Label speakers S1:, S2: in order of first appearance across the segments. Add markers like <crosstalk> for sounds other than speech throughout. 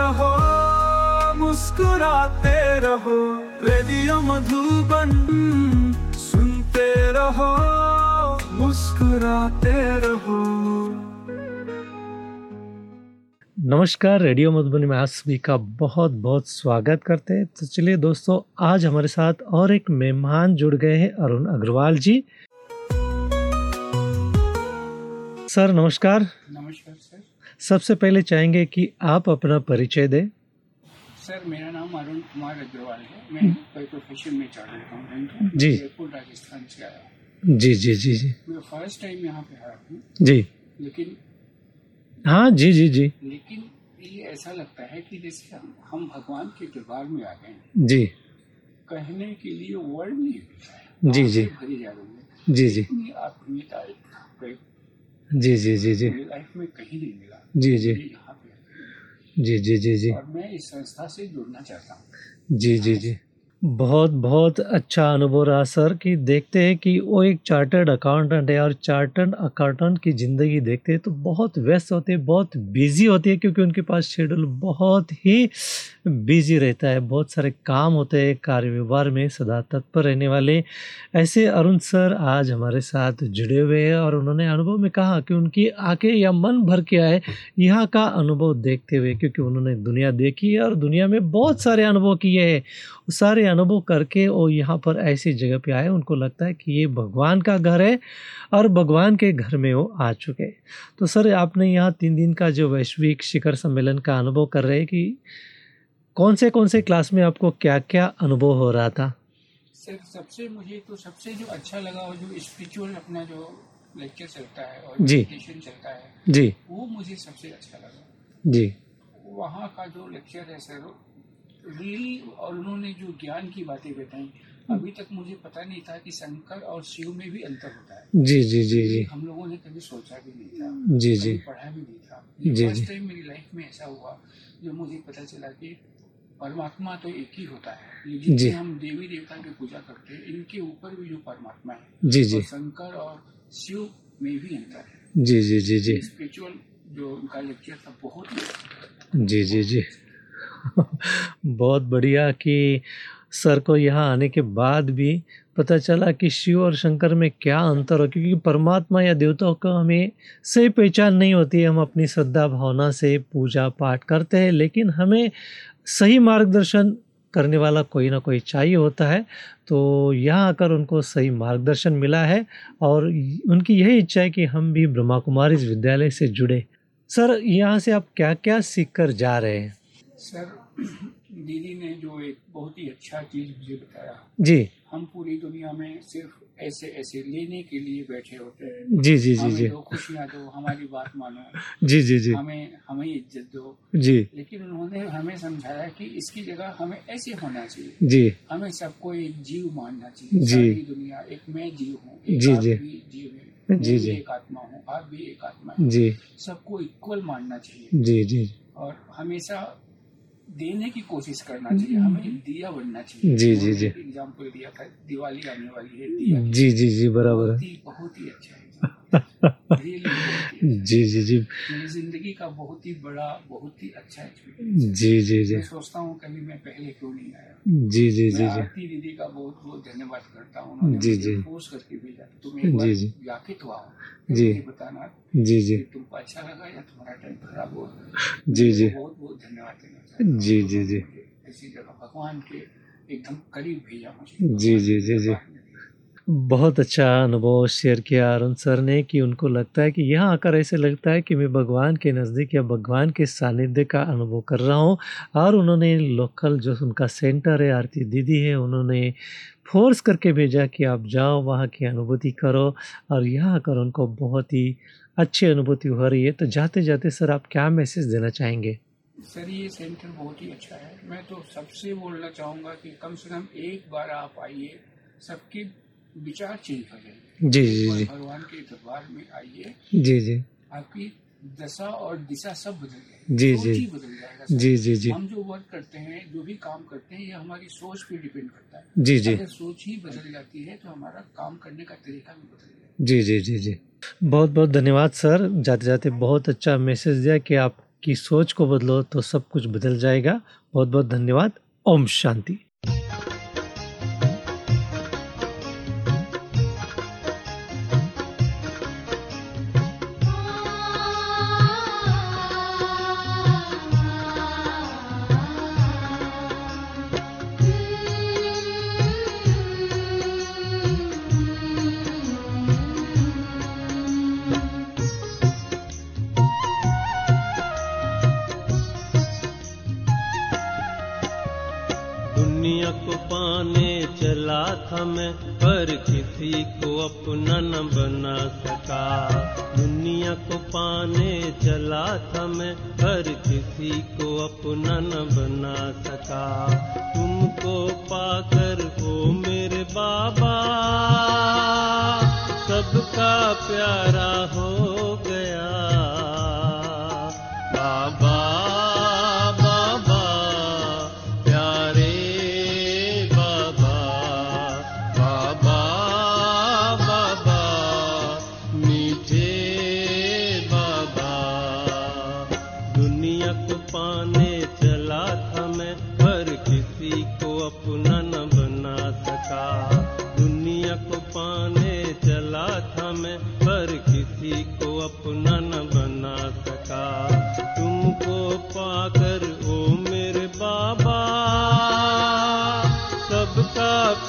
S1: रहो मुस्कुराते रहो रेडियो मधुबन सुनते रहो मुस्कुराते रहो।
S2: नमस्कार रेडियो मधुबनी में आप सभी का बहुत बहुत स्वागत करते हैं। तो चलिए दोस्तों आज हमारे साथ और एक मेहमान जुड़ गए हैं अरुण अग्रवाल जी। सर नमस्कार।
S3: नमस्कार
S2: सबसे पहले चाहेंगे कि आप अपना परिचय दें।
S3: सर मेरा नाम अरुण कुमार अग्रवाल है। मैं प्रोफेशन में चार्टर्ड अकाउंटेंट हूँ।
S2: जी।
S3: जयपुर राजस्थान से आया हूँ।
S2: जी जी जी जी।
S3: मैं फ़र्स्ट टाइम यहाँ पे आया हूँ।
S2: जी।
S3: लेकिन
S2: हाँ जी जी जी।
S3: लेकिन ये ऐसा लगता है कि जैसे हम हम भगवान के दरबार में आ गए
S2: जी।
S3: कहने के लिए वर्ड नहीं मिलता है।
S2: जी, जी।
S3: जा रही है।
S2: जी
S3: आत्मीयता
S2: जी जी जी जी।
S3: लाइफ में कहीं नहीं मिला।
S2: जी, जी। जी जी जी जी
S3: मैं इस संस्था से जुड़ना चाहता हूँ।
S2: जी जी जी। बहुत बहुत अच्छा अनुभव रहा सर कि देखते हैं कि वो एक चार्टर्ड अकाउंटेंट है और चार्टर्ड अकाउंटेंट की ज़िंदगी देखते हैं तो बहुत व्यस्त होते हैं, बहुत बिज़ी होती है क्योंकि उनके पास शेड्यूल बहुत ही बिज़ी रहता है। बहुत सारे काम होते हैं कार्य व्यवहार में सदा तत्पर रहने वाले। ऐसे अरुण सर आज हमारे साथ जुड़े हुए हैं और उन्होंने अनुभव में कहा कि उनकी आँखें या मन भर के आए यहाँ का अनुभव देखते हुए क्योंकि उन्होंने दुनिया देखी है और दुनिया में बहुत सारे अनुभव किए हैं। सारे अनुभव करके वो यहाँ पर ऐसी जगह पे आए उनको लगता है कि ये भगवान का घर है और भगवान के घर में वो आ चुके तो सर आपने यहाँ तीन दिन का जो वैश्विक शिखर सम्मेलन का अनुभव कर रहे हैं कि कौन से कौन से क्लास में आपको क्या क्या अनुभव हो रहा था?
S3: सर सबसे मुझे तो सबसे जो अच्छा लगा वो जो स्पिरिचुअल अपना जो लेक्चर चलता है और
S2: जी।
S3: चलता है
S2: जी।
S3: वो मुझे सबसे अच्छा लगा।
S2: जी।
S3: वहाँ का जो लेक्चर है सर रियली और उन्होंने जो ज्ञान की बातें बताई अभी तक मुझे पता नहीं था कि शंकर और शिव में भी अंतर होता है।
S2: जी जी जी जी।
S3: हम लोगों ने कभी सोचा भी नहीं था
S2: जी जी।
S3: पढ़ा भी नहीं था।
S2: जी, जी।
S3: फ़र्स्ट टाइम मेरी लाइफ में ऐसा हुआ जो मुझे पता चला कि परमात्मा तो एक ही होता है। ये
S2: जी।
S3: हम देवी देवता की पूजा करते हैं इनके ऊपर भी जो परमात्मा है
S2: जी जी।
S3: शंकर और शिव में भी अंतर है।
S2: जी जी जी जी।
S3: स्पिरिचुअल जो उनका लेक्चर था बहुत।
S2: जी जी जी। बहुत बढ़िया कि सर को यहाँ आने के बाद भी पता चला कि शिव और शंकर में क्या अंतर हो, क्योंकि परमात्मा या देवताओं को हमें सही पहचान नहीं होती है। हम अपनी श्रद्धा भावना से पूजा पाठ करते हैं, लेकिन हमें सही मार्गदर्शन करने वाला कोई ना कोई चाहिए होता है। तो यहाँ आकर उनको सही मार्गदर्शन मिला है और उनकी यही इच्छा है कि हम भी ब्रह्मा कुमारी विद्यालय से जुड़े। सर, यहाँ से आप क्या क्या सीख कर जा रहे हैं?
S3: सर <clears throat> दीदी ने जो एक बहुत ही अच्छा चीज़ मुझे बताया।
S2: जी।
S3: हम पूरी दुनिया में सिर्फ़ ऐसे ऐसे लेने के लिए बैठे होते हैं।
S2: जी जी जी
S3: हमें
S2: जी।
S3: खुशियाँ दो हमारी बात मानो।
S2: जी जी जी।
S3: हमें हमें इज़्ज़त दो।
S2: जी।
S3: लेकिन उन्होंने हमें समझाया कि इसकी जगह हमें ऐसे होना चाहिए।
S2: जी।
S3: हमें सबको एक जीव मानना चाहिए।
S2: जी।
S3: दुनिया एक मैं जीव हूँ
S2: जी, जी।
S3: जीव है।
S2: जी, जी।
S3: एक आत्मा हूँ आप भी एक आत्मा
S2: जी।
S3: सबको इक्वल मानना चाहिए।
S2: जी जी।
S3: और हमेशा देने की कोशिश करना चाहिए हमें दिया बनना चाहिए।
S2: जी, जी, जी।
S3: एग्ज़ाम्पल दिया था दिवाली आने वाली है दिया
S2: जी जी जी बराबर
S3: बहुत
S2: ही
S3: अच्छा।
S2: जी जी जी।
S3: मेरी ज़िंदगी का बहुत ही बड़ा बहुत ही अच्छा एक्सपीरियंस
S2: जी जी जी।
S3: मैं सोचता हूँ कभी मैं पहले क्यों नहीं आया।
S2: जी जी जी जी।
S3: आरती दीदी का बहुत बहुत धन्यवाद करता हूँ।
S2: जी, जी।
S3: फोर्स करके भेजा तुम एक
S2: जी, जी।
S3: जाके तो आओ
S2: जी।
S3: बताना
S2: जी जी।
S3: तुमको अच्छा लगा या तुम्हारा टाइम खराब हुआ?
S2: जी जी।
S3: बहुत बहुत धन्यवाद देना
S2: जी जी जी।
S3: ऐसी जगह भगवान के एकदम करीब भेजा मुझे।
S2: जी, जी, जी, जी। बहुत अच्छा अनुभव शेयर किया अरुण सर ने कि उनको लगता है कि यहाँ आकर ऐसे लगता है कि मैं भगवान के नज़दीक या भगवान के सानिध्य का अनुभव कर रहा हूँ और उन्होंने लोकल जो उनका सेंटर है, आरती दीदी है, उन्होंने फोर्स करके भेजा कि आप जाओ, वहाँ की अनुभूति करो और यहाँ आकर उनको बहुत ही अच्छी अनुभूति हो रही है। तो जाते जाते सर आप क्या मैसेज देना चाहेंगे?
S3: सर, ये सेंटर बहुत ही अच्छा है। मैं तो सबसे बोलना चाहूँगा कि कम से कम एक बार आप आइए, सबके विचार चेंज हो। जाएँगे
S2: जी जी जी।
S3: भगवान के दरबार में आइए।
S2: जी जी।
S3: आपकी दशा और दिशा सब बदल जाएगी
S2: जी, जी।
S3: बदल जाएगा
S2: जी जी जी।
S3: हम जो वर्क करते हैं जो भी काम करते हैं ये हमारी सोच पे डिपेंड करता है।
S2: जी जी।
S3: अगर सोच ही बदल जाती है तो हमारा काम करने का तरीका भी बदल जाएगा।
S2: जी जी जी जी। बहुत बहुत धन्यवाद सर। जाते जाते बहुत अच्छा मैसेज दिया कि आपकी सोच को बदलो तो सब कुछ बदल जाएगा। बहुत बहुत धन्यवाद। ओम शांति।
S4: चला था मैं पर किसी को अपना न बना सका। दुनिया को पाने चला था मैं पर किसी को अपना न बना सका। तुमको पाकर हो मेरे बाबा, सबका प्यारा हो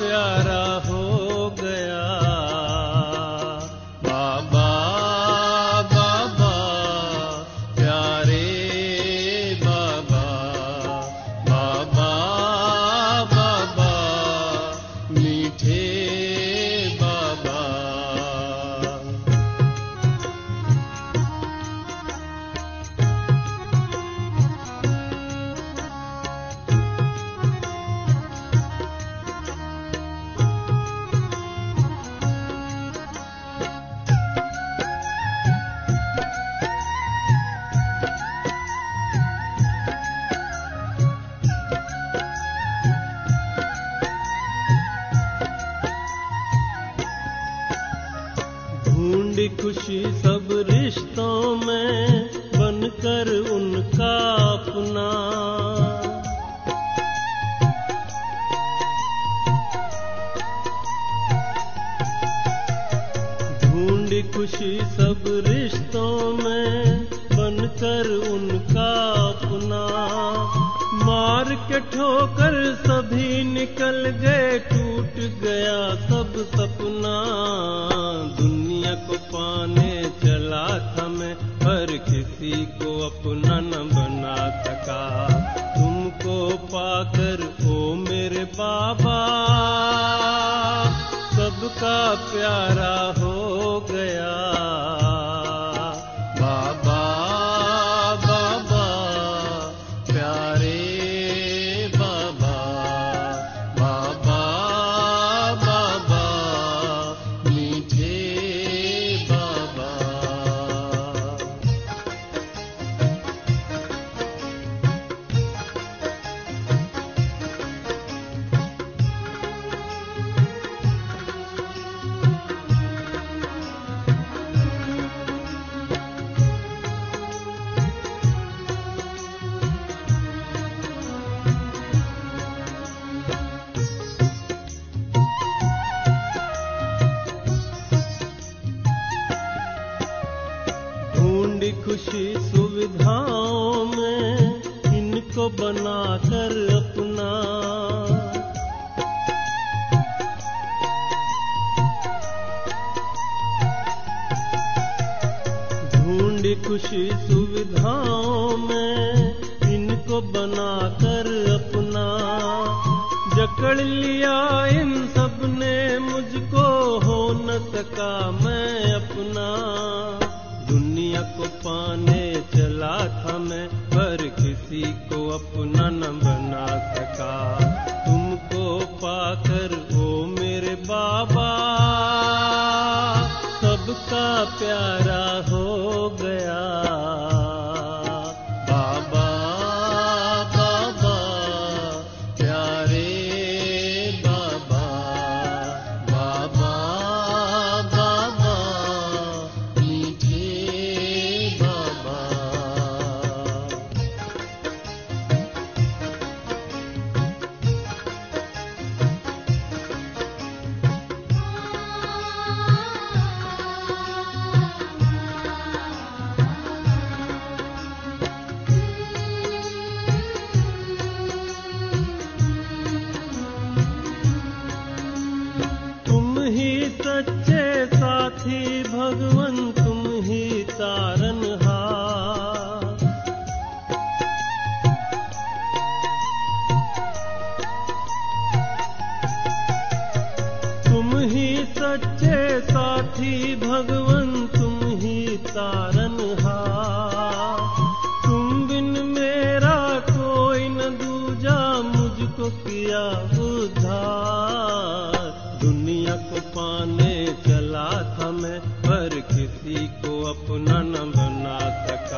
S4: प्यारा हो। खुशी सब रिश्तों में बनकर उनका अपना। ढूंढ खुशी सब रिश्तों में बनकर उनका अपना। मार के ठोकर सभी निकल गए प्यारा हो गया। ढूंढ खुशी सुविधाओं में इनको बनाकर अपना। ढूंढ खुशी सुविधाओं में इनको बनाकर अपना। जकड़ लिया इन सबने, मुझको हो न सका मैं अपना। पाने चला था मैं, पर किसी को अपना न बना सका। तुमको पाकर वो मेरे बाबा, सबका प्यारा साथी भगवन, तुम ही तारनहार तुम बिन मेरा कोई न दूजा, मुझको किया उधार दुनिया को पाने चला था मैं, पर किसी को अपना न बना सका।